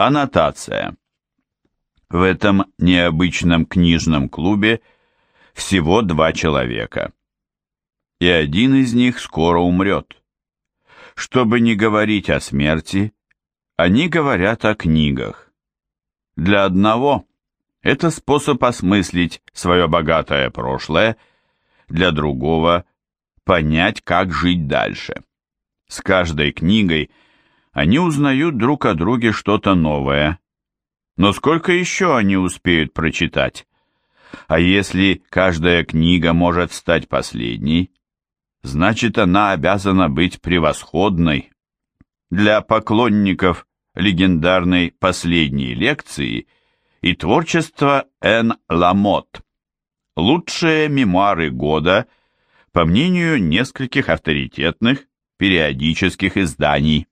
Аннотация. В этом необычном книжном клубе всего два человека. И один из них скоро умрет. Чтобы не говорить о смерти, они говорят о книгах. Для одного это способ осмыслить свое богатое прошлое, для другого – понять, как жить дальше. С каждой книгой они узнают друг о друге что-то новое. Но сколько еще они успеют прочитать? А если каждая книга может стать последней, значит она обязана быть превосходной. Для поклонников легендарной последней лекции и творчества Н. Ламот. Лучшие мемуары года, по мнению нескольких авторитетных периодических изданий.